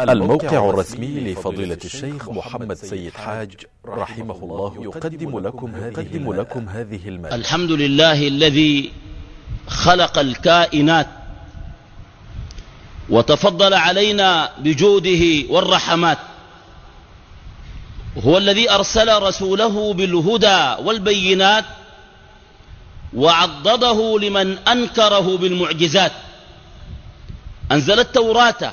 الموقع الرسمي لفضيلة الشيخ محمد سيد حاج رحمه الله يقدم لكم هذه, لكم هذه المادة. الحمد لله الذي خلق الكائنات وتفضل علينا بجوده والرحمات. هو الذي أرسل رسوله بالهدى والبينات وعضده لمن أنكره بالمعجزات. أنزل التوراة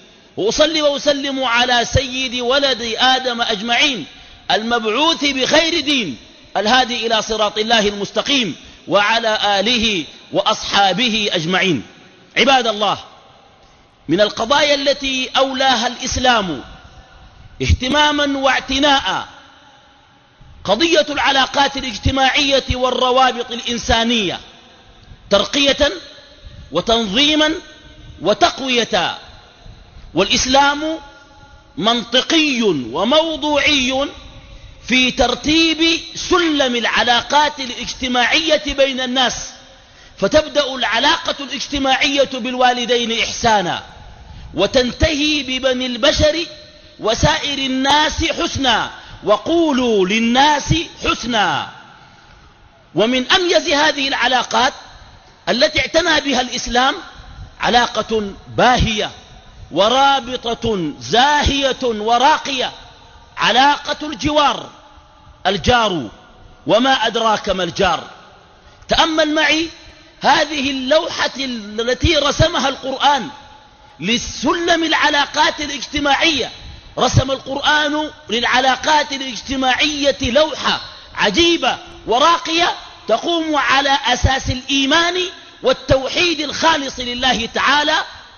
وأصلي وأسلم على سيد ولد آدم أجمعين المبعوث بخير دين الهادي إلى صراط الله المستقيم وعلى آله وأصحابه أجمعين. عباد الله من القضايا التي أولاها الإسلام اهتماما واعتناء قضية العلاقات الاجتماعية والروابط الإنسانية ترقية وتنظيما وتقوية والإسلام منطقي وموضوعي في ترتيب سلم العلاقات الاجتماعية بين الناس فتبدأ العلاقة الاجتماعية بالوالدين إحسانا وتنتهي ببني البشر وسائر الناس حسنا وقولوا للناس حسنا. ومن أميز هذه العلاقات التي اعتنى بها الإسلام علاقة باهية ورابطة زاهية وراقية علاقة الجوار الجار وما أدراك ما الجار. تأمل معي هذه اللوحة التي رسمها القرآن للسلم العلاقات الاجتماعية. رسم القرآن للعلاقات الاجتماعية لوحة عجيبة وراقية تقوم على أساس الإيمان والتوحيد الخالص لله تعالى.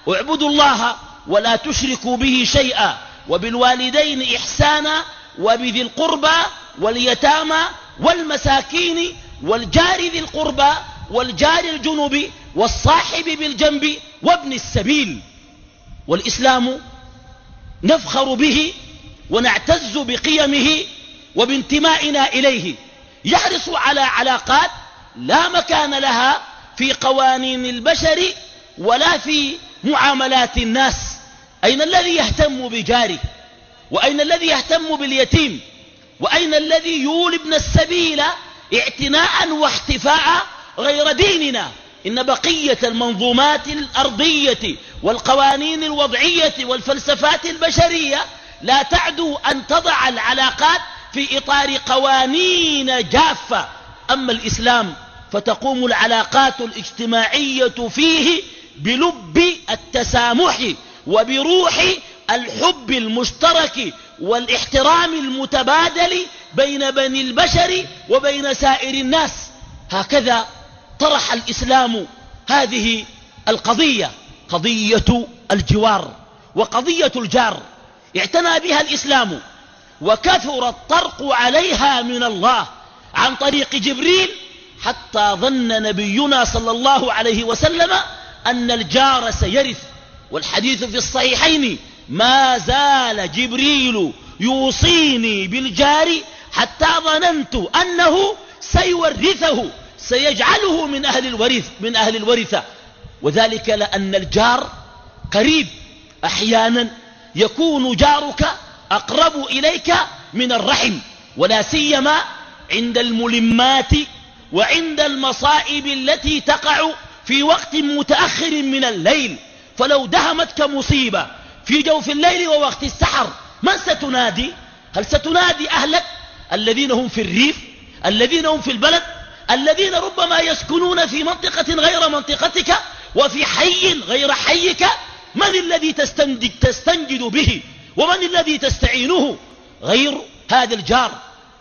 اعبدوا الله ولا تشركوا به شيئا. وبالوالدين إحسانا وبذي القربى واليتامى والمساكين والجار ذي القربى والجار الجنب والصاحب بالجنب وابن السبيل. والإسلام نفخر به ونعتز بقيمه وبانتمائنا إليه. يحرص على علاقات لا مكان لها في قوانين البشر ولا في معاملات الناس. أين الذي يهتم بجاره؟ وأين الذي يهتم باليتيم؟ وأين الذي يولي ابن السبيل اعتناء واحتفاء غير ديننا؟ إن بقية المنظومات الأرضية والقوانين الوضعية والفلسفات البشرية لا تعدو أن تضع العلاقات في إطار قوانين جافة. أما الإسلام فتقوم العلاقات الاجتماعية فيه بلب التسامح وبروح الحب المشترك والاحترام المتبادل بين بني البشر وبين سائر الناس. هكذا طرح الإسلام هذه القضية قضية الجوار وقضية الجار. اعتنى بها الإسلام وكثر الطرق عليها من الله عن طريق جبريل حتى ظن نبينا صلى الله عليه وسلم أن الجار سيرث. والحديث في الصحيحين ما زال جبريل يوصيني بالجار حتى ظننت أنه سيورثه سيجعله من أهل الورث من أهل الورثة. وذلك لأن الجار قريب أحيانا يكون جارك أقرب إليك من الرحم ولا سيما عند الملمات وعند المصائب التي تقع في وقت متأخر من الليل. فلو دهمتك مصيبة في جوف الليل ووقت السحر من ستنادي؟ هل ستنادي أهلك؟ الذين هم في الريف؟ الذين هم في البلد؟ الذين ربما يسكنون في منطقة غير منطقتك وفي حي غير حيك؟ من الذي تستنجد, تستنجد به؟ ومن الذي تستعينه؟ غير هذا الجار.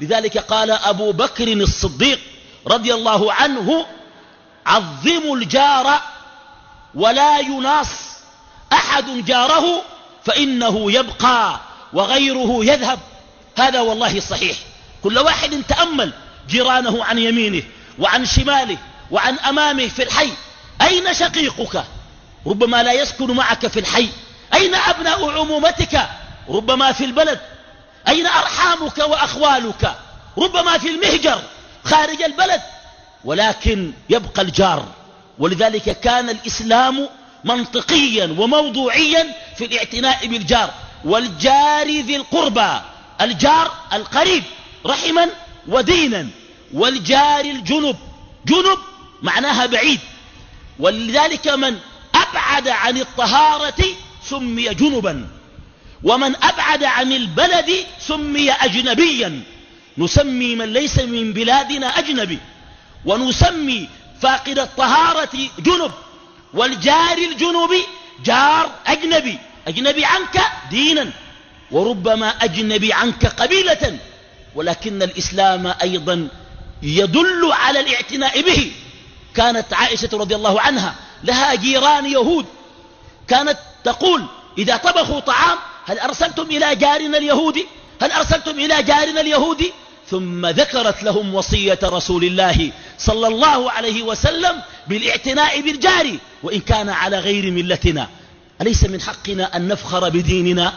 لذلك قال أبو بكر الصديق رضي الله عنه عظموا الجار ولا يناص أحد جاره فإنه يبقى وغيره يذهب. هذا والله صحيح. كل واحد تأمل جيرانه عن يمينه وعن شماله وعن أمامه في الحي. أين شقيقك؟ ربما لا يسكن معك في الحي. أين أبناء عمومتك؟ ربما في البلد. أين أرحامك وأخوالك؟ ربما في المهجر خارج البلد. ولكن يبقى الجار. ولذلك كان الإسلام منطقيا وموضوعيا في الاعتناء بالجار والجار ذي القربى الجار القريب رحما ودينا والجار الجنب جنب معناها بعيد. ولذلك من أبعد عن الطهارة سمي جنبا ومن أبعد عن البلد سمي أجنبيا. نسمي من ليس من بلادنا أجنبي ونسمي فاقد الطهارة جنب والجار الجنوب جار أجنبي أجنبي عنك دينا وربما أجنبي عنك قبيلة ولكن الإسلام أيضا يدل على الاعتناء به. كانت عائشة رضي الله عنها لها جيران يهود. كانت تقول إذا طبخوا طعام هل أرسلتم إلى جارنا اليهودي هل أرسلتم إلى جارنا اليهودي ثم ذكرت لهم وصية رسول الله صلى الله عليه وسلم بالاعتناء بالجار وإن كان على غير ملتنا. أليس من حقنا أن نفخر بديننا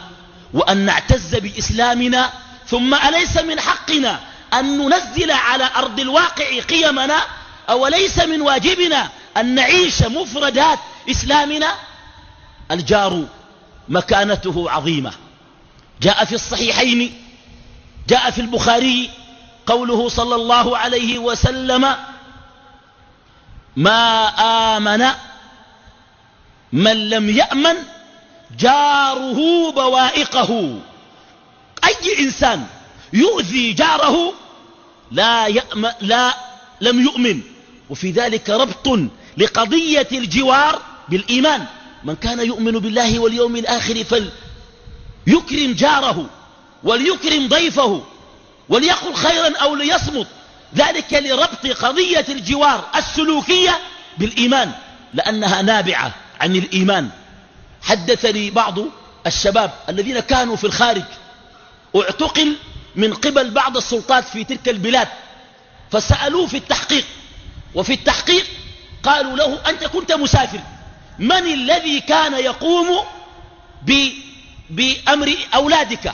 وأن نعتز بإسلامنا؟ ثم أليس من حقنا أن ننزل على أرض الواقع قيمنا؟ أوليس من واجبنا أن نعيش مفردات إسلامنا؟ الجار مكانته عظيمة. جاء في الصحيحين جاء في البخاري قوله صلى الله عليه وسلم ما آمن من لم يأمن جاره بوائقه. أي إنسان يؤذي جاره لا, يأمن لا لم يؤمن. وفي ذلك ربط لقضية الجوار بالإيمان. من كان يؤمن بالله واليوم الآخر فليكرم جاره وليكرم ضيفه وليقل خيرا أو ليصمت. ذلك لربط قضية الجوار السلوكية بالإيمان لأنها نابعة عن الإيمان. حدثني بعض الشباب الذين كانوا في الخارج اعتقل من قبل بعض السلطات في تلك البلاد فسألوه في التحقيق وفي التحقيق قالوا له أنت كنت مسافر من الذي كان يقوم بأمر أولادك؟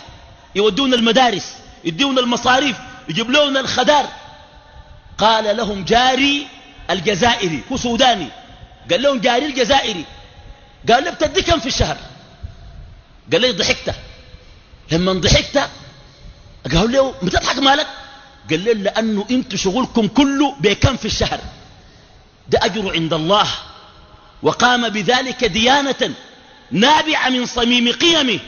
يودون المدارس يدون المصاريف يجيب لهم الخدار قال لهم جاري الجزائري هو سوداني. قال لهم جاري الجزائري. قال له بتدي كم في الشهر؟ قال لي ضحكت. لما ضحكت قالوا له بتضحك مالك؟ قال لي لأنه أنتوا شغلكم كله بكم في الشهر. ده أجر عند الله. وقام بذلك ديانة نابعة من صميم قيمه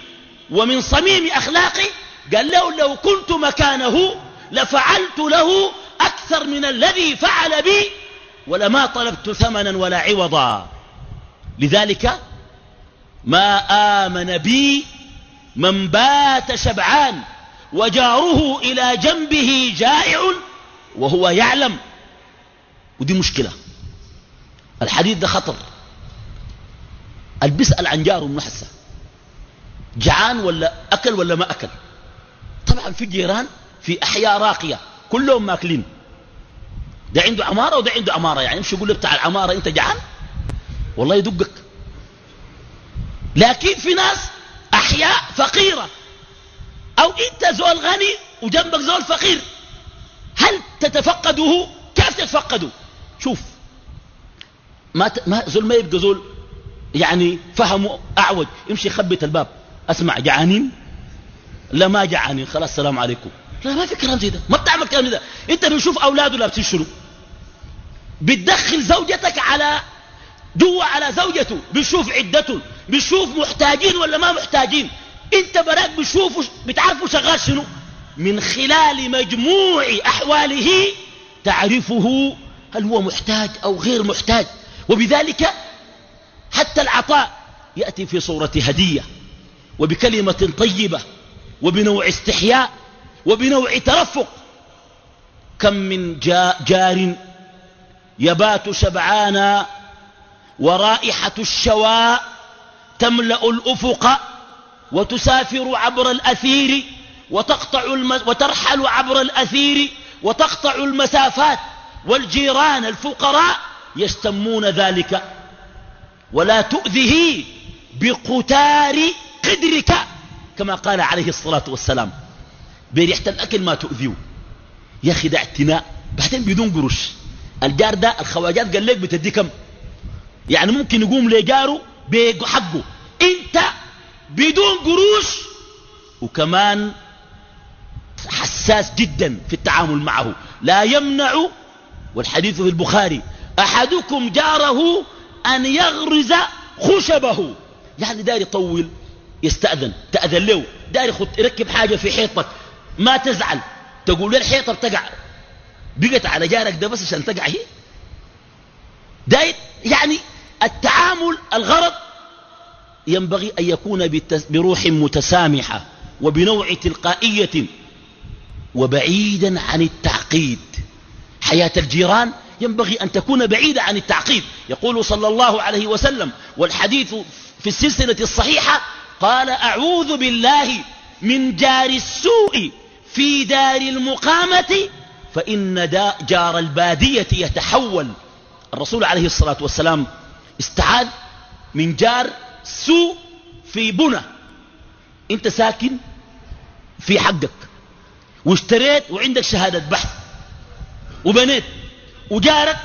ومن صميم أخلاقه. قال له لو كنت مكانه لفعلت له أكثر من الذي فعل بي ولما طلبت ثمنا ولا عوضا. لذلك ما آمن بي من بات شبعان وجاره إلى جنبه جائع وهو يعلم. ودي مشكلة. الحديث ده خطر. البسأل عن جاره محسن جعان ولا أكل ولا ما أكل؟ طبعا في جيران في أحياء راقية. كلهم ماكلين. ده عنده عمارة وده عنده عمارة يعني مش يقول بتاع العمارة أنت جعان؟ والله يدقك. لكن في ناس أحياء فقيرة. أو أنت زول غني وجنبك زول فقير. هل تتفقده؟ كيف تتفقده؟ شوف. ما, ت... ما زول ما يبقى زول يعني فهمه أعوج. يمشي يخبط الباب. أسمع جعانين؟ لا ما جعانين. خلاص السلام عليكم. لا ما في كلام زي ده. ما بتعمل كلام زي ده. أنت بنشوف أولاده لابسين شنو بتدخل زوجتك على جوا على زوجته بيشوف عدته بيشوف محتاجين ولا ما محتاجين. انت براك بتشوفه بتعرفه شغال شنو؟ من خلال مجموع أحواله تعرفه هل هو محتاج أو غير محتاج. وبذلك حتى العطاء يأتي في صورة هدية وبكلمة طيبة وبنوع استحياء وبنوع ترفق. كم من جار يبات شبعانا ورائحة الشواء تملأ الأفق وتسافر عبر الأثير وتقطع المس وترحل عبر الأثير وتقطع المسافات والجيران الفقراء يشتمون ذلك. ولا تؤذه بقتار قدرك كما قال عليه الصلاة والسلام. بريحة الأكل ما تؤذيه. يا أخي ده اعتناء. بعدين بدون قروش. الجار ده الخواجات قال لك بتدي كم؟ يعني ممكن يقوم لجاره بحقه. انت بدون قروش وكمان حساس جدا في التعامل معه. لا يمنع والحديث في البخاري أحدكم جاره أن يغرز خشبه. يعني دار يطول يستأذن تأذن له. دار يركب حاجة في حيطك ما تزعل. تقول له الحيطة بتقع. بقت على جارك ده بس عشان تقع هي؟ داير يعني التعامل الغرض ينبغي أن يكون بروح متسامحة وبنوع تلقائية وبعيدا عن التعقيد. حياة الجيران ينبغي أن تكون بعيدة عن التعقيد. يقول صلى الله عليه وسلم والحديث في السلسلة الصحيحة قال أعوذ بالله من جار السوء في دار المقامة فإن جار البادية يتحول. الرسول عليه الصلاة والسلام استعاذ من جار سوء في بنى. انت ساكن في حقك. واشتريت وعندك شهادة بحث. وبنيت. وجارك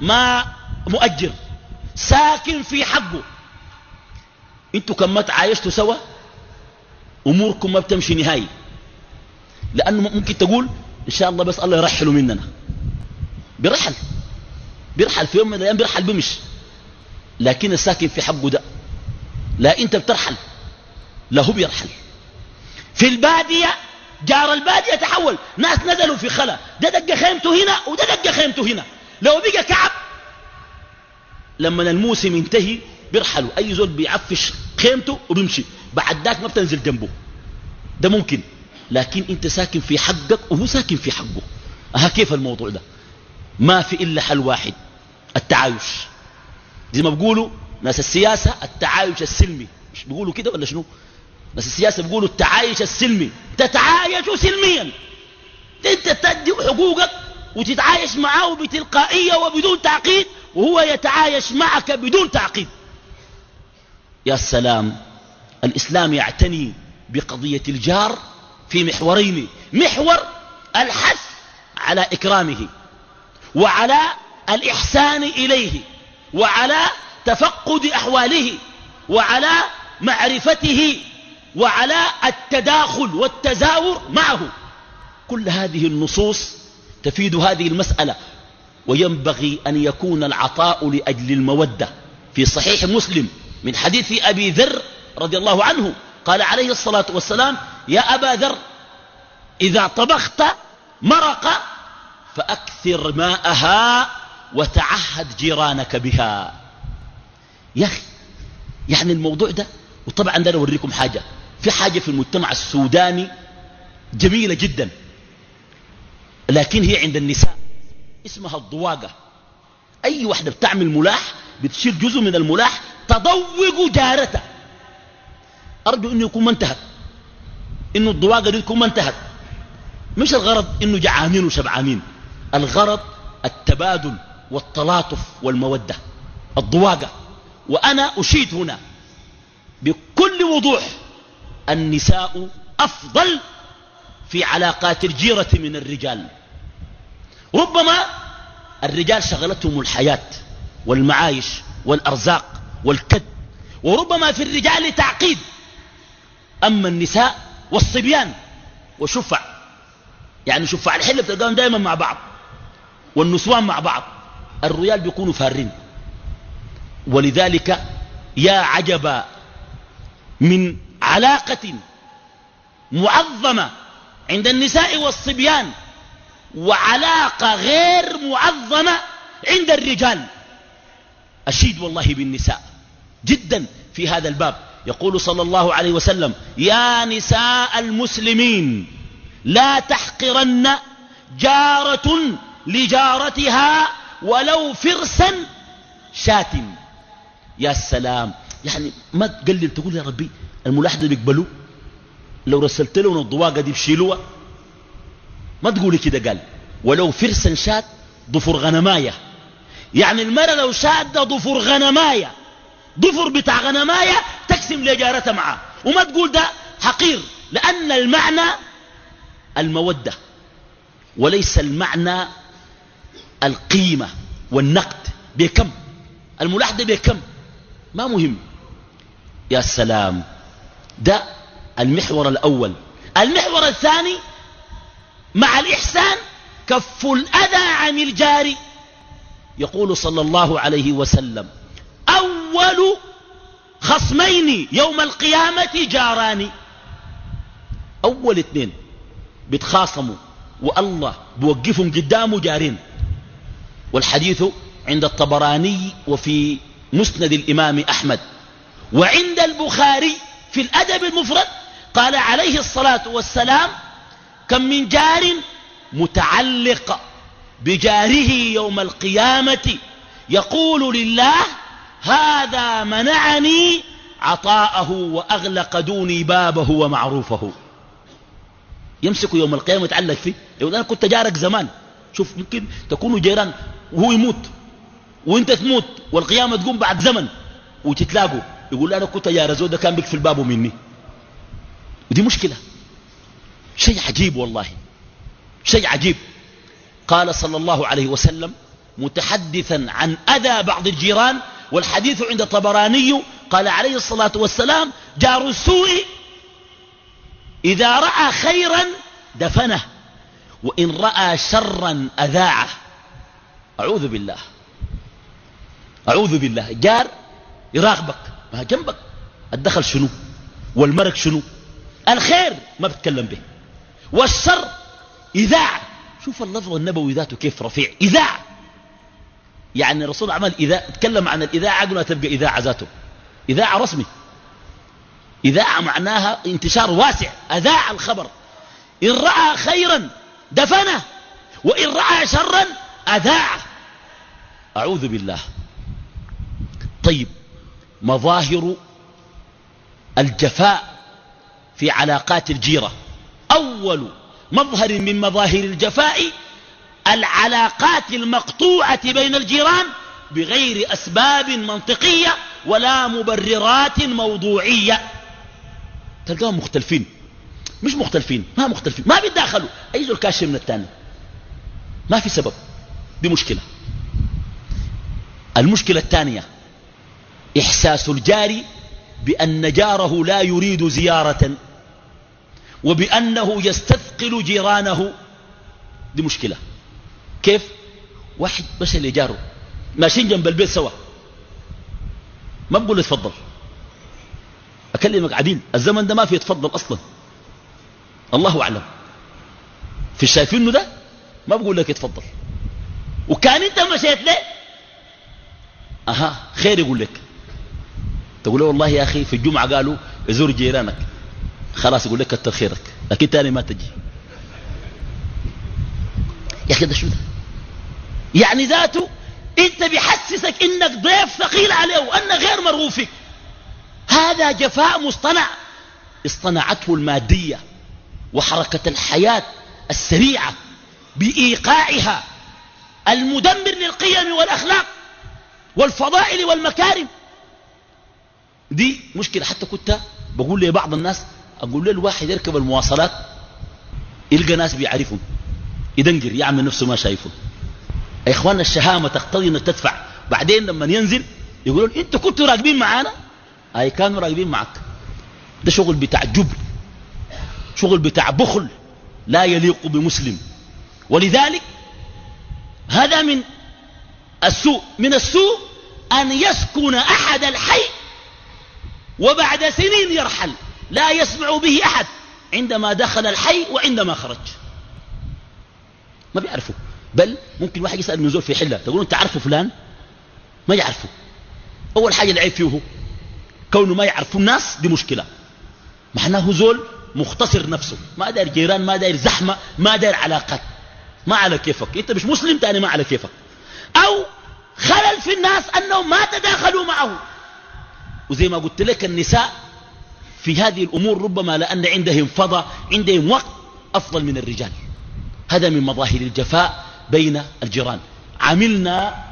ما مؤجر. ساكن في حقه. أنتوا كم ما تعايشتوا سوا؟ أموركم ما بتمشي نهائي. لأنه ممكن تقول إن شاء الله بس الله يرحلوا مننا. بيرحل. بيرحل في يوم من الأيام بيرحل بمش. لكن الساكن في حقه ده. لا أنت بترحل. لا هو بيرحل. في البادية جار البادية تحول. ناس نزلوا في خلا. ده دق خيمته هنا وده دق خيمته هنا. لو بقى كعب لما الموسم ينتهي بيرحلوا. أي زول بيعفش خيمته وبيمشي. بعد ذاك ما بتنزل جنبه. ده ممكن. لكن انت ساكن في حقك وهو ساكن في حقه. ها كيف الموضوع ده؟ ما في إلا حل واحد التعايش. زي ما بيقولوا ناس السياسة التعايش السلمي. مش بيقولوا كده ولا شنو؟ ناس السياسة بيقولوا التعايش السلمي. تتعايش سلميا. انت تدي حقوقك وتتعايش معه بتلقائية وبدون تعقيد وهو يتعايش معك بدون تعقيد. يا سلام الإسلام يعتني بقضية الجار في محورين. محور الحث على إكرامه وعلى الإحسان إليه وعلى تفقد أحواله وعلى معرفته وعلى التداخل والتزاور معه. كل هذه النصوص تفيد هذه المسألة وينبغي أن يكون العطاء لأجل المودة. في صحيح مسلم من حديث أبي ذر رضي الله عنه قال عليه الصلاة والسلام يا أبا ذر إذا طبخت مرق فأكثر ماءها وتعهد جيرانك بها. يا أخي يعني الموضوع ده وطبعا ده أوريكم حاجة. في حاجة في المجتمع السوداني جميلة جدا لكن هي عند النساء اسمها الضواقة. أي واحدة بتعمل ملاح بتشيل جزء من الملاح تضوق جارته أرجو أنه يكون ما انتهت. إنه الضواقة دي تكون ما انتهت. مش الغرض إنه جعانين وشبعانين الغرض التبادل والتلاطف والمودة. الضواقة. وأنا أشيد هنا بكل وضوح النساء أفضل في علاقات الجيرة من الرجال. ربما الرجال شغلتهم الحياة والمعايش والأرزاق والكد. وربما في الرجال تعقيد. أما النساء والصبيان وشفع يعني شفع الحلة بتلقاهم دائما مع بعض والنسوان مع بعض. الرجال بيكونوا فارين. ولذلك يا عجبا من علاقة معظمة عند النساء والصبيان وعلاقة غير معظمة عند الرجال. أشيد والله بالنساء جدا في هذا الباب. يقول صلى الله عليه وسلم يا نساء المسلمين لا تحقرن جارة لجارتها ولو فرسا شاتم. يا سلام يعني ما تقلل تقول يا ربي الملاحظة بيقبلوا لو رسلت لهم الضواقة دي بشيلوها؟ ما تقولي كده قال ولو فرسا شات ضفر غنماية. يعني المرأة لو شادة ضفر غنماية. ضفر بتاع غنماية تقسم لجارتها معاه وما تقول ده حقير لأن المعنى المودة وليس المعنى القيمة والنقد. بكم؟ الملاحظة بكم؟ ما مهم. يا سلام ده المحور الأول. المحور الثاني مع الإحسان كف الأذى عن الجار يقول صلى الله عليه وسلم أول خصمين يوم القيامة جاران. أول اثنين بيتخاصموا والله بوقفهم قدامه جارين. والحديث عند الطبراني وفي مسند الإمام أحمد. وعند البخاري في الأدب المفرد قال عليه الصلاة والسلام كم من جار متعلق بجاره يوم القيامة يقول لله هذا منعني عطاءه وأغلق دوني بابه ومعروفه. يمسك يوم القيامة يتعلق فيه. يقول أنا كنت جارك زمان. شوف ممكن تكونوا جيران. وهو يموت. وانت تموت. والقيامة تقوم بعد زمن. وتتلاقوا. يقول أنا كنت جار زود كان بيقفل الباب مني. ودي مشكلة. شيء عجيب والله. شيء عجيب. قال صلى الله عليه وسلم متحدثا عن أذى بعض الجيران والحديث عند الطبراني قال عليه الصلاة والسلام جار السوء إذا رأى خيرا دفنه وإن رأى شرا أذاعه. أعوذ بالله. أعوذ بالله. جار يراقبك. ما جنبك. الدخل شنو؟ والمرق شنو؟ الخير ما بتكلم به. والشر إذاعة. شوف اللفظ النبوي ذاته كيف رفيع. إذاعة. يعني الرسول عمل إذا تكلم عن الإذاعة قلنا تبقى إذاعة ذاته. إذاعة رسمي. إذاعة معناها انتشار واسع. أذاع الخبر. إن رأى خيرا دفنه وإن رأى شرا أذاعه. أعوذ بالله. طيب مظاهر الجفاء في علاقات الجيرة. أول مظهر من مظاهر الجفاء العلاقات المقطوعة بين الجيران بغير أسباب منطقية ولا مبررات موضوعية. تلقاهم مختلفين. مش مختلفين ما مختلفين ما بيتداخلوا. أي زول كاشر من الثاني ما في سبب. دي مشكلة. المشكلة الثانية إحساس الجار بأن جاره لا يريد زيارة وبأنه يستثقل جيرانه. دي مشكلة. كيف؟ واحد بس اللي جاره ماشيين جنب البيت سوا. ما بقول اتفضل أكلمك عديل. الزمن ده ما في يتفضل أصلا. الله أعلم. في شايفينه ده؟ ما بقول لك اتفضل وكان أنت مشيت ليه؟ أها خير يقول لك. تقول له والله يا أخي في الجمعة قالوا ازور جيرانك. خلاص يقول لك كتر خيرك. لكن تاني ما تجي. يا أخي ده شو ده؟ يعني ذاته انت بيحسسك انك ضيف ثقيل عليه وانك غير مرغوب فيك. هذا جفاء مصطنع. اصطنعته المادية وحركة الحياة السريعة بإيقاعها المدمر للقيم والأخلاق والفضائل والمكارم. دي مشكلة. حتى كنت بقول لبعض الناس أقول له الواحد يركب المواصلات يلقى ناس بيعرفهم يدنقر يعمل نفسه ما شايفه. يا اخوان الشهامة تقتضي إنك تدفع. بعدين لما ينزل يقولون إنتوا كنتوا راكبين معانا؟ أي كانوا راكبين معك. ده شغل بتاع جبن. شغل بتاع بخل لا يليق بمسلم. ولذلك هذا من السوء من السوء أن يسكن أحد الحي وبعد سنين يرحل لا يسمع به أحد عندما دخل الحي وعندما خرج. ما بيعرفوا. بل ممكن واحد يسأل من زول في حلة تقول أنت عارفه فلان؟ ما يعرفه. أول حاجة العيب فيه هو كونه ما يعرفوا الناس دي مشكلة. معناه زول مختصر نفسه ما داير جيران ما داير زحمة ما داير علاقات. ما على كيفك. أنت مش مسلم تاني ما على كيفك. أو خلل في الناس أنهم ما تداخلوا معه. وزي ما قلت لك النساء في هذه الأمور ربما لأن عندهم فضى عندهم وقت أفضل من الرجال. هذا من مظاهر الجفاء بين الجيران. عملنا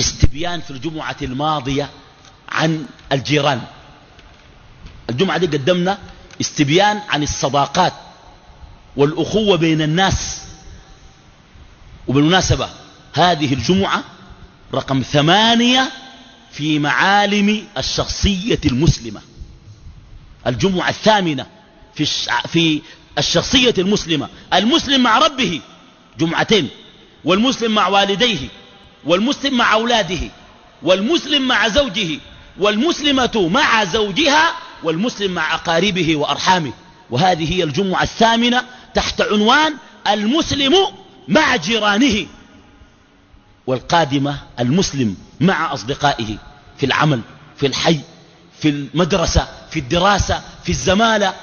استبيان في الجمعة الماضية عن الجيران. الجمعة دي قدمنا استبيان عن الصداقات والأخوة بين الناس. وبالمناسبة هذه الجمعة رقم ثمانية في معالم الشخصية المسلمة. الجمعة الثامنة في, في الشخصية المسلمة. المسلم مع ربه. جمعتين. والمسلم مع والديه والمسلم مع أولاده والمسلم مع زوجه والمسلمة مع زوجها والمسلم مع أقاربه وأرحامه. وهذه هي الجمعة الثامنة تحت عنوان المسلم مع جيرانه والقادمة المسلم مع أصدقائه في العمل في الحي في المدرسة في الدراسة في الزمالة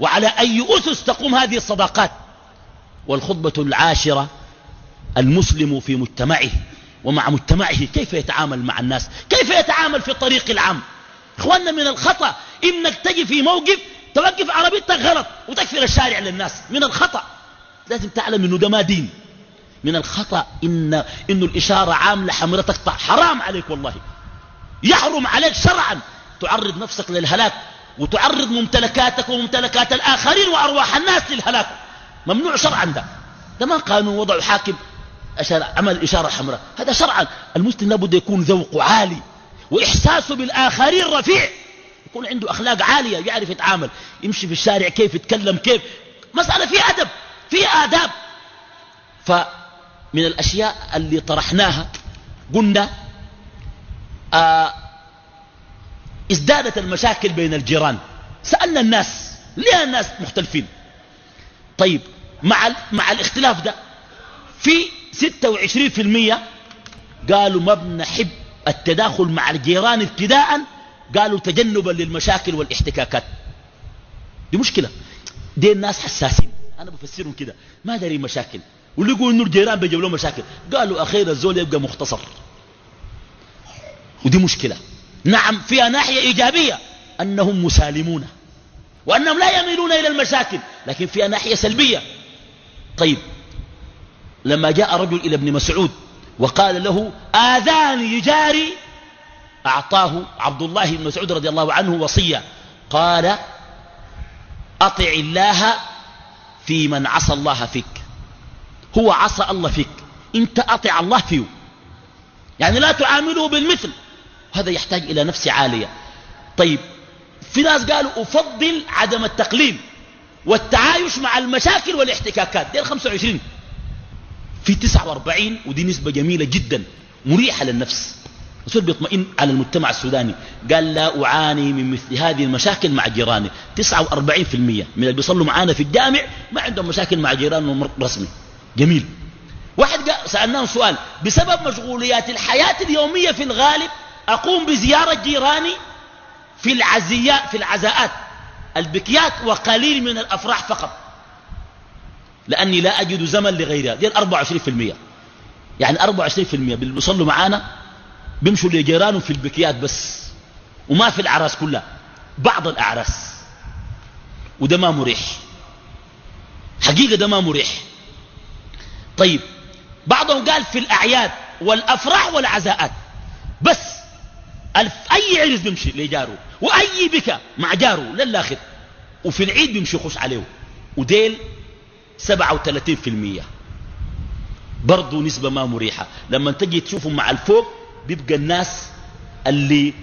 وعلى أي أسس تقوم هذه الصداقات. والخطبة العاشرة المسلم في مجتمعه ومع مجتمعه كيف يتعامل مع الناس؟ كيف يتعامل في الطريق العام؟ إخواننا من الخطأ إنك تجي في موقف توقف عربيتك غلط وتكفر الشارع للناس. من الخطأ. لازم تعلم إنه ده ما دين. من الخطأ إن إنه الإشارة عاملة حمراء تقطع. حرام عليك والله. يحرم عليك شرعا. تعرض نفسك للهلاك وتعرض ممتلكاتك وممتلكات الآخرين وأرواح الناس للهلاك. ممنوع شرعا ده. ده ما قانون وضع حاكم. عمل إشارة حمراء. هذا شرعا. المسلم لابد يكون ذوقه عالي وإحساسه بالآخرين رفيع. يكون عنده أخلاق عالية يعرف يتعامل. يمشي في الشارع كيف يتكلم كيف. مسألة في أدب في آداب. فمن الأشياء اللي طرحناها قلنا آه ازدادت المشاكل بين الجيران. سألنا الناس ليه الناس مختلفين؟ طيب مع, مع الاختلاف ده في 26% قالوا ما بنحب التداخل مع الجيران ابتداء قالوا تجنبا للمشاكل والاحتكاكات. دي مشكلة. دي الناس حساسين. أنا بفسرهم كده. ما داري مشاكل. يقول إنه الجيران بيجيب لهم مشاكل. قالوا أخير الزول يبقى مختصر. ودي مشكلة. نعم فيها ناحية إيجابية. أنهم مسالمون. وأنهم لا يميلون إلى المشاكل. لكن فيها ناحية سلبية. طيب. لما جاء رجل إلى ابن مسعود وقال له آذاني جاري أعطاه عبد الله بن مسعود رضي الله عنه وصية. قال أطع الله في من عصى الله فيك. هو عصى الله فيك. إنت أطع الله فيه. يعني لا تعامله بالمثل. هذا يحتاج إلى نفس عالية. طيب في ناس قالوا أفضل عدم التقليل والتعايش مع المشاكل والاحتكاكات. دي 25 في 49 ودي نسبة جميلة جدا مريحة للنفس. رسول بيطمئن على المجتمع السوداني قال لا أعاني من مثل هذه المشاكل مع جيراني. 49% من اللي بيصلوا معانا في الجامع ما عندهم مشاكل مع جيرانهم رسمي. جميل. واحد سألناه سؤال بسبب مشغوليات الحياة اليومية في الغالب أقوم بزيارة جيراني في العزيات في العزاءات البكيات وقليل من الأفراح فقط. لأني لا أجد زمن لغيرها دي 24% يعني 24% اللي بيصلوا معانا بيمشوا لجيرانهم في البكيات بس وما في الأعراس كلها. بعض الأعراس. وده ما مريح. حقيقة ده ما مريح. طيب بعضهم قال في الأعياد والأفراح والعزاءات. بس ألف أي عرس بيمشي لجاره وأي بكى مع جاره للآخر. وفي العيد بيمشي يخش عليه. وديل 37% برضو نسبة ما مريحة. لما تجي تشوفهم مع الفوق بيبقى الناس اللي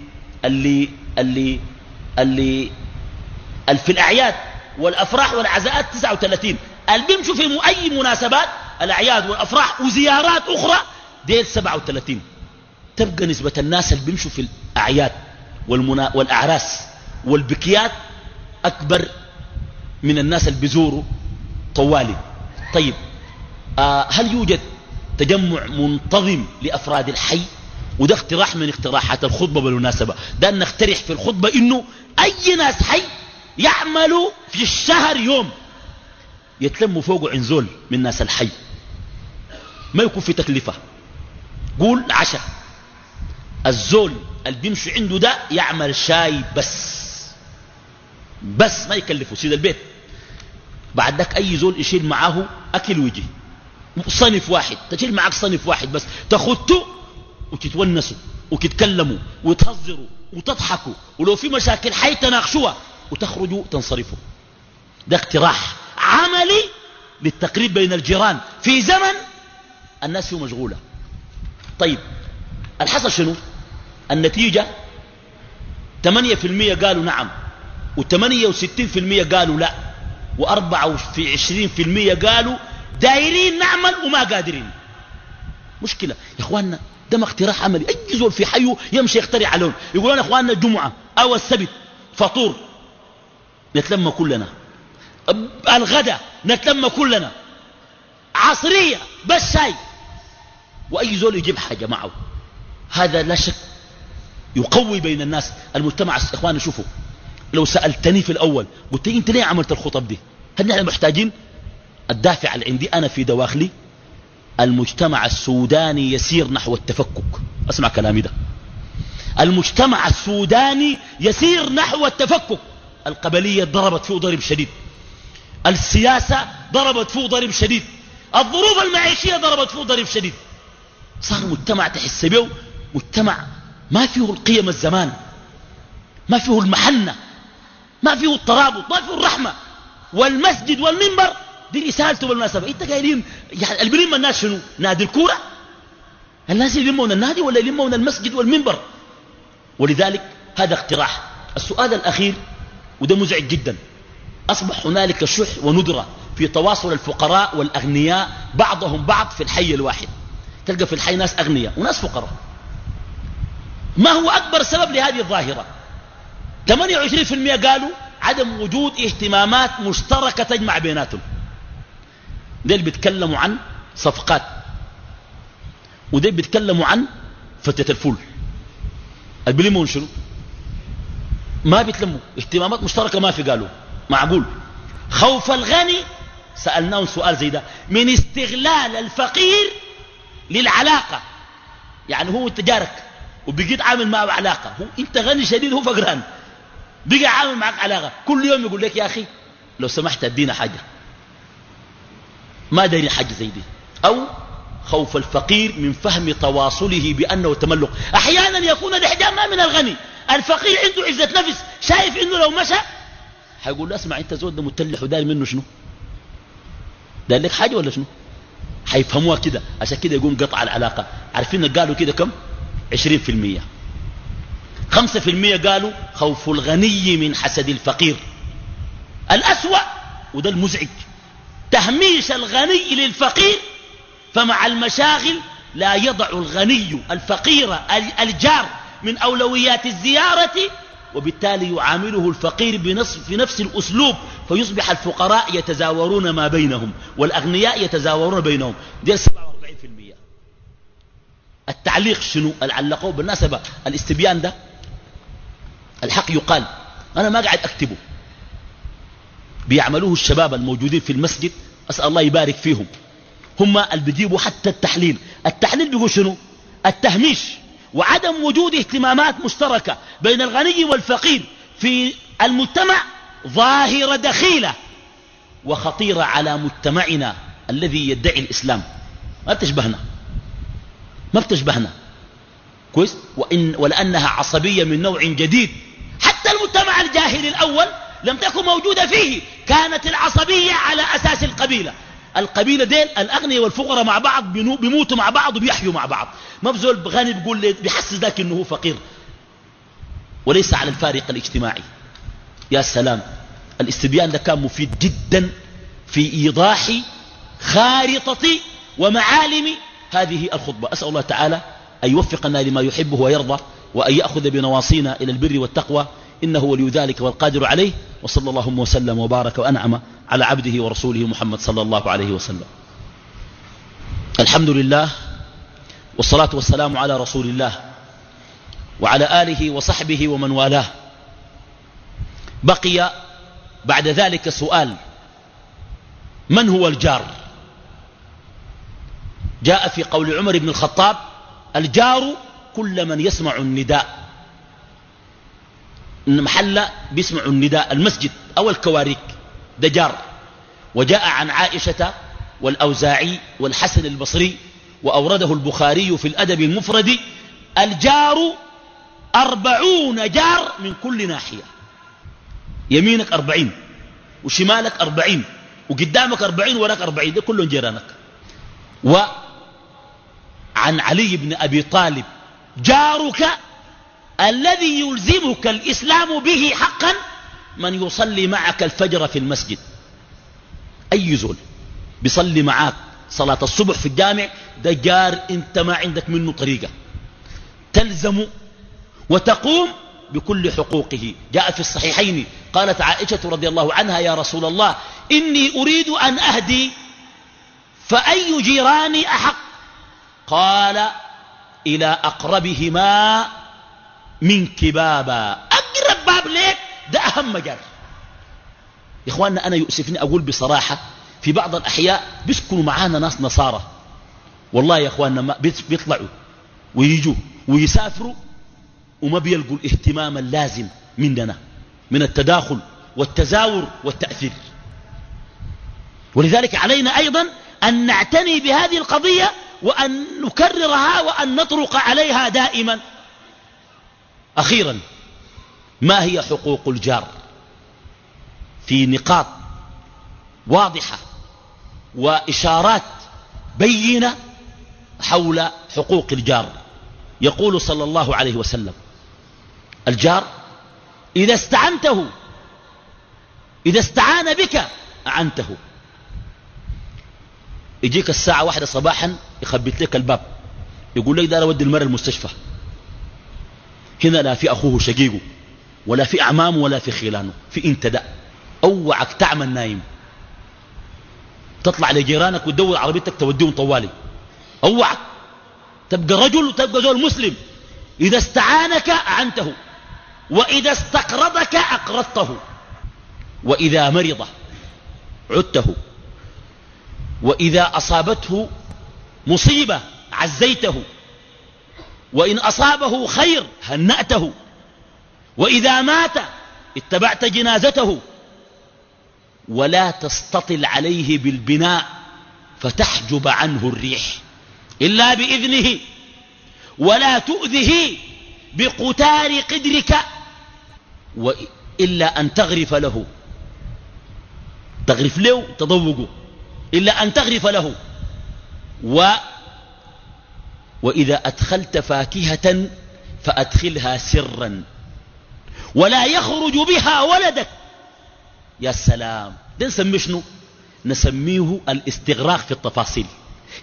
اللي اللي اللي, اللي في الأعياد والأفراح والعزاءات 39 اللي بيمشوا في أي مناسبات الأعياد والأفراح وزيارات أخرى ديل 37 تبقى نسبة الناس اللي بيمشوا في الأعياد والمنا والأعراس والبكيات أكبر من الناس اللي بيزوروا طوالي. طيب آه هل يوجد تجمع منتظم لأفراد الحي؟ وده اقتراح من اقتراحات الخطبة بالمناسبة. ده نقترح في الخطبة إنه أي ناس حي يعملوا في الشهر يوم. يتلموا فوقه عنزول من ناس الحي. ما يكون في تكلفة. قول عشاء. الزول اللي بيمشي عنده ده يعمل شاي بس. بس ما يكلفه. سيد البيت. بعد أي زول يشيل معاه أكل ويجي. صنف واحد تشيل معك صنف واحد بس تخطوا وتتونسوا وتتكلموا وتهزروا وتضحكوا. ولو في مشاكل حي تناقشوها وتخرجوا تنصرفوا ده اقتراح عملي للتقريب بين الجيران في زمن الناس فيه مشغولة. طيب الحصل شنو؟ النتيجة 8% قالوا نعم و68% قالوا لا. و24% قالوا دايرين نعمل وما قادرين. مشكلة. يا إخواننا ده ما اقتراح عملي. أي زول في حيه يمشي يخترع لون. يقولون يا إخواننا الجمعة أو السبت فطور. نتلم كلنا. الغدا نتلم كلنا. عصرية بس شاي. وأي زول يجيب حاجة معه. هذا لا شك يقوي بين الناس المجتمع. إخواننا شوفوا. لو سألتني في الأول قلت أنت ليه عملت الخطب دي؟ هل نحن محتاجين؟ الدافع اللي عندي أنا في دواخلي المجتمع السوداني يسير نحو التفكك. أسمع كلامي ده. المجتمع السوداني يسير نحو التفكك. القبلية ضربت فيه ضرب شديد. السياسة ضربت فيه ضرب شديد. الظروف المعيشية ضربت فيه ضرب شديد. صار مجتمع تحس به مجتمع ما فيه القيم الزمان ما فيه المحنة. ما فيه الترابط ما فيه الرحمة. والمسجد والمنبر دي رسالته بالمناسبة. إنت قايلين يعني اللي بيلم الناس شنو؟ نادي الكورة؟ الناس يلمون النادي ولا يلمون المسجد والمنبر؟ ولذلك هذا اقتراح. السؤال الأخير وده مزعج جدا. أصبح هنالك شح وندرة في تواصل الفقراء والأغنياء بعضهم بعض في الحي الواحد. تلقى في الحي ناس أغنياء وناس فقراء. ما هو أكبر سبب لهذه الظاهرة؟ 28% قالوا عدم وجود اهتمامات مشتركة تجمع بيناتهم. ديل بيتكلموا عن صفقات. وديل بيتكلموا عن فتة الفول. البليمون شنو؟ ما بيتلموا. اهتمامات مشتركة ما في قالوا. معقول. خوف الغني سألناهم سؤال زي ده من استغلال الفقير للعلاقة. يعني هو انت جارك وبقيت عامل معه علاقة. هو انت غني شديد هو فقران. بقى عامل معك علاقة. كل يوم يقول لك يا أخي لو سمحت أدينا حاجة. ما داري حاجة زي دي. أو خوف الفقير من فهم تواصله بأنه تملق. أحيانا يكون الإحجام ما من الغني. الفقير عنده عزة نفس. شايف إنه لو مشى حيقول له اسمع أنت زود ده متلح ودار منه شنو؟ دار لك حاجة ولا شنو؟ حيفهموها كده. عشان كده يقوم قطع العلاقة. عارفين قالوا كده كم؟ عشرين في المية. خمسة في المية قالوا خوف الغني من حسد الفقير. الأسوأ وده المزعج. تهميش الغني للفقير فمع المشاغل لا يضع الغني الفقير الجار من أولويات الزيارة وبالتالي يعامله الفقير بنصف في نفس الأسلوب فيصبح الفقراء يتزاورون ما بينهم والأغنياء يتزاورون بينهم. دي 47% التعليق شنو؟ العلقوه بالنسبة الاستبيان ده الحق يقال أنا ما قاعد أكتبه. بيعملوه الشباب الموجودين في المسجد أسأل الله يبارك فيهم. هم اللي بيجيبوا حتى التحليل. التحليل بيقول شنو؟ التهميش وعدم وجود اهتمامات مشتركة بين الغني والفقير في المجتمع ظاهرة دخيلة وخطيرة على مجتمعنا الذي يدعي الإسلام. ما بتشبهنا. ما بتشبهنا. كويس؟ وإن ولأنها عصبية من نوع جديد. المجتمع الجاهلي الأول لم تكن موجودة فيه كانت العصبية على أساس القبيلة. القبيلة ديل الأغنياء والفقراء مع بعض بيموتوا مع بعض وبيحيوا مع بعض. ما بزول غني بيقول لي بيحسس ذاك إنه هو فقير. وليس على الفارق الاجتماعي. يا سلام الاستبيان ده كان مفيد جدا في إيضاح خارطة ومعالم هذه الخطبة. أسأل الله تعالى أن يوفقنا لما يحبه ويرضى وأن يأخذ بنواصينا إلى البر والتقوى. إنه ولي ذلك والقادر عليه وصلى الله وسلم وبارك وأنعم على عبده ورسوله محمد صلى الله عليه وسلم. الحمد لله والصلاة والسلام على رسول الله وعلى آله وصحبه ومن والاه. بقي بعد ذلك سؤال من هو الجار؟ جاء في قول عمر بن الخطاب الجار كل من يسمع النداء. محل بيسمع النداء المسجد أو الكواريك ده جار وجاء عن عائشة والأوزاعي والحسن البصري وأورده البخاري في الأدب المفرد الجار أربعون جار من كل ناحية. يمينك أربعين وشمالك أربعين وقدامك أربعين وراك أربعين ده كلهم جيرانك. وعن علي بن أبي طالب جارك الذي يلزمك الإسلام به حقا من يصلي معك الفجر في المسجد. أي زول بيصلي معاك صلاة الصبح في الجامع ده جار أنت ما عندك منه طريقة. تلزم وتقوم بكل حقوقه. جاء في الصحيحين قالت عائشة رضي الله عنها يا رسول الله إني أريد أن أهدي فأي جيراني أحق؟ قال إلى أقربهما منك بابا أقرب باب ليك ده أهم جار يا إخواننا أنا يؤسفني أقول بصراحة في بعض الأحياء بيسكنوا معانا ناس نصارى. والله يا إخواننا ما بيطلعوا ويجوا ويسافروا وما بيلقوا الاهتمام اللازم مننا من التداخل والتزاور والتأثير. ولذلك علينا أيضا أن نعتني بهذه القضية وأن نكررها وأن نطرق عليها دائما. أخيرا ما هي حقوق الجار؟ في نقاط واضحة وإشارات بينة حول حقوق الجار. يقول صلى الله عليه وسلم الجار إذا استعنته إذا استعان بك أعنته. يجيك الساعة واحدة صباحا يخبط لك الباب يقول لك دار أودي المرة المستشفى. هنا لا في أخوه شقيقه ولا في أعمامه ولا في خلانه في انت ده أوعك تعمل نايم. تطلع لجيرانك وتدور عربيتك توديهم طوالي. أوعك. تبقى رجل وتبقى زول مسلم. إذا استعانك أعنته وإذا استقرضك أقرضته وإذا مرض عدته وإذا أصابته مصيبة عزيته. وإن أصابه خير هنأته. وإذا مات اتبعت جنازته. ولا تستطل عليه بالبناء فتحجب عنه الريح إلا بإذنه. ولا تؤذه بقتار قدرك. إلا أن تغرف له. تغرف له تضوقه إلا أن تغرف له. و وإذا أدخلت فاكهة فأدخلها سرا. ولا يخرج بها ولدك. يا سلام. ده نسميه شنو؟ نسميه الاستغراق في التفاصيل.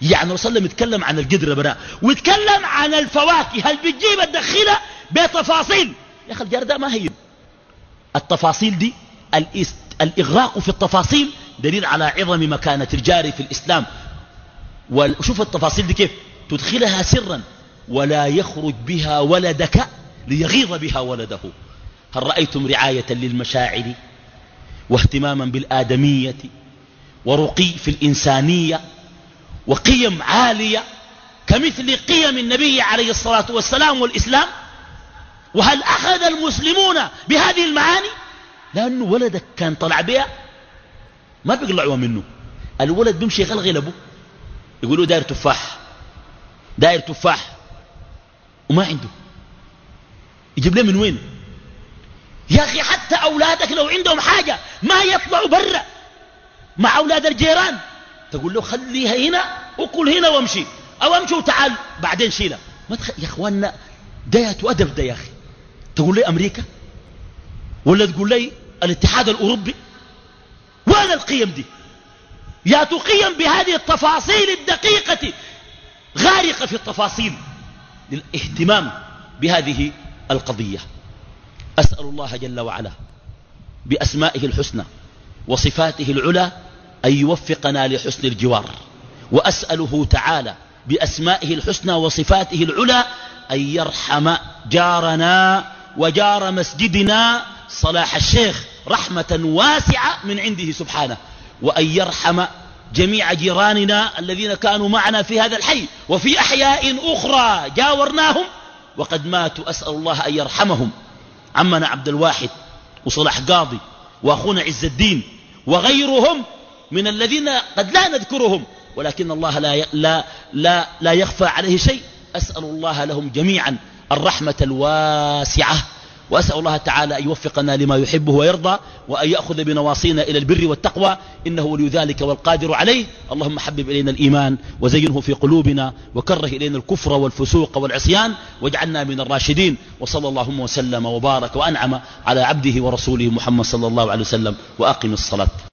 يعني رسول الله يتكلم عن القدر براء ويتكلم عن الفواكه. هل بتجيب تدخلها بتفاصيل. يا أخي الجار ده ما هي. التفاصيل دي الإغراق في التفاصيل دليل على عظم مكانة الجار في الإسلام. وشوف التفاصيل دي كيف؟ تدخلها سرا ولا يخرج بها ولدك ليغيظ بها ولده. هل رأيتم رعاية للمشاعر واهتماما بالآدمية ورقي في الإنسانية وقيم عالية كمثل قيم النبي عليه الصلاة والسلام والإسلام؟ وهل أخذ المسلمون بهذه المعاني؟ لأنه ولدك كان طلع بها. ما بيقلعوا منه. الولد بيمشي يغلغل أبوه. يقولوا داير تفاح. داير تفاح وما عنده. يجيب له من وين؟ يا أخي حتى أولادك لو عندهم حاجة ما يطلعوا برا مع أولاد الجيران. تقول له خليها هنا وكل هنا وامشي. أو امشي وتعال. بعدين شيلها. ما تخ... يا أخواننا ده وأدب ده يا أخي. تقول لي أمريكا؟ ولا تقول لي الاتحاد الأوروبي؟ وين القيم دي؟ يا تقيم بهذه التفاصيل الدقيقة غارقة في التفاصيل للاهتمام بهذه القضية. أسأل الله جل وعلا بأسمائه الحسنى وصفاته العلى أن يوفقنا لحسن الجوار. وأسأله تعالى بأسمائه الحسنى وصفاته العلى أن يرحم جارنا وجار مسجدنا صلاح الشيخ رحمة واسعة من عنده سبحانه. وأن يرحم جميع جيراننا الذين كانوا معنا في هذا الحي. وفي أحياء أخرى جاورناهم. وقد ماتوا. أسأل الله أن يرحمهم. عمنا عبد الواحد وصلاح قاضي وأخونا عز الدين وغيرهم من الذين قد لا نذكرهم. ولكن الله لا, لا, لا, لا يخفى عليه شيء. أسأل الله لهم جميعا الرحمة الواسعة. وأسأل الله تعالى أن يوفقنا لما يحبه ويرضى وأن يأخذ بنواصينا إلى البر والتقوى إنه ولي ذلك والقادر عليه. اللهم حبب إلينا الإيمان وزينه في قلوبنا وكره إلينا الكفر والفسوق والعصيان واجعلنا من الراشدين. وصلى اللهم وسلم وبارك وأنعم على عبده ورسوله محمد صلى الله عليه وسلم. وأقم الصلاة.